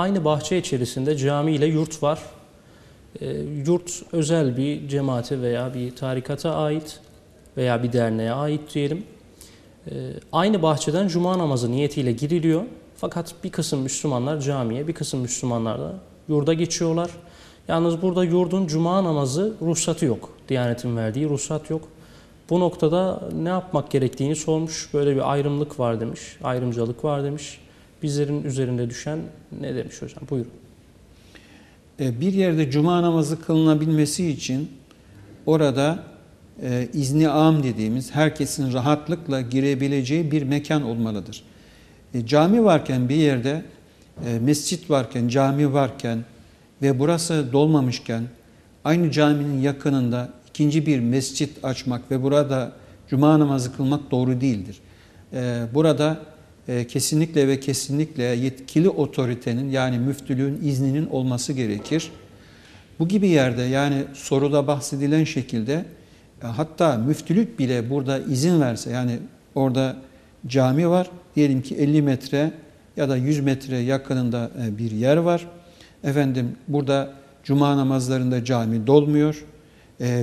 aynı bahçe içerisinde cami ile yurt var. E, yurt özel bir cemaate veya bir tarikata ait veya bir derneğe ait diyelim. E, aynı bahçeden cuma namazı niyetiyle giriliyor. Fakat bir kısım Müslümanlar camiye, bir kısım Müslümanlar da yurda geçiyorlar. Yalnız burada yurdun cuma namazı ruhsatı yok. Diyanetin verdiği ruhsat yok. Bu noktada ne yapmak gerektiğini sormuş. Böyle bir ayrımlık var demiş, ayrımcılık var demiş. Bizlerin üzerinde düşen ne demiş hocam? Buyurun. E, bir yerde cuma namazı kılınabilmesi için orada e, izni am dediğimiz herkesin rahatlıkla girebileceği bir mekan olmalıdır. E, cami varken bir yerde, e, mescit varken, cami varken ve burası dolmamışken aynı caminin yakınında ikinci bir mescit açmak ve burada cuma namazı kılmak doğru değildir. E, burada e, kesinlikle ve kesinlikle yetkili otoritenin yani müftülüğün izninin olması gerekir. Bu gibi yerde yani soruda bahsedilen şekilde e, hatta müftülük bile burada izin verse yani orada cami var diyelim ki 50 metre ya da 100 metre yakınında e, bir yer var. Efendim burada cuma namazlarında cami dolmuyor.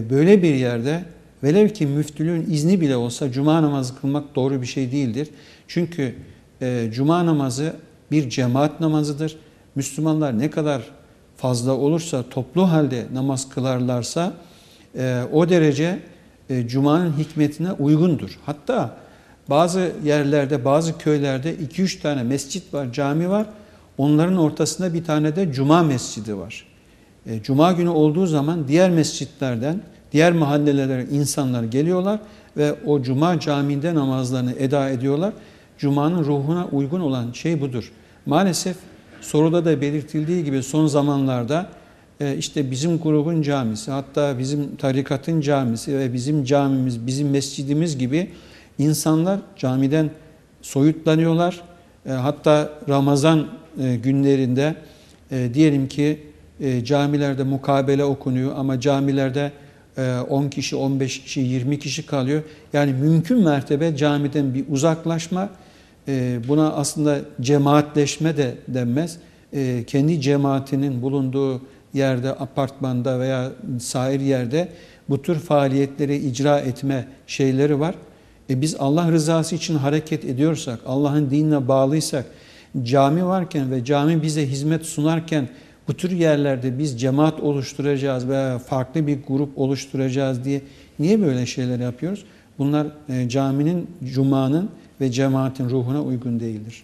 Böyle bir yerde velev ki müftülüğün izni bile olsa cuma namazı kılmak doğru bir şey değildir. Çünkü e, cuma namazı bir cemaat namazıdır. Müslümanlar ne kadar fazla olursa, toplu halde namaz kılarlarsa e, o derece e, cumanın hikmetine uygundur. Hatta bazı yerlerde, bazı köylerde 2-3 tane mescit var, cami var. Onların ortasında bir tane de cuma mescidi var. E, cuma günü olduğu zaman diğer mescitlerden, diğer mahallelere insanlar geliyorlar ve o cuma camiinde namazlarını eda ediyorlar. Cuma'nın ruhuna uygun olan şey budur. Maalesef soruda da belirtildiği gibi son zamanlarda e, işte bizim grubun camisi, hatta bizim tarikatın camisi ve bizim camimiz, bizim mescidimiz gibi insanlar camiden soyutlanıyorlar. E, hatta Ramazan e, günlerinde diyelim ki camilerde mukabele okunuyor ama camilerde 10 kişi, 15 kişi, 20 kişi kalıyor. Yani mümkün mertebe camiden bir uzaklaşma, ee, buna aslında cemaatleşme de denmez. Ee, kendi cemaatinin bulunduğu yerde, apartmanda veya sair yerde bu tür faaliyetleri icra etme şeyleri var. E biz Allah rızası için hareket ediyorsak, Allah'ın dinine bağlıysak, cami varken ve cami bize hizmet sunarken bu tür yerlerde biz cemaat oluşturacağız veya farklı bir grup oluşturacağız diye niye böyle şeyler yapıyoruz? Bunlar e, caminin, cumanın ve cemaatin ruhuna uygun değildir.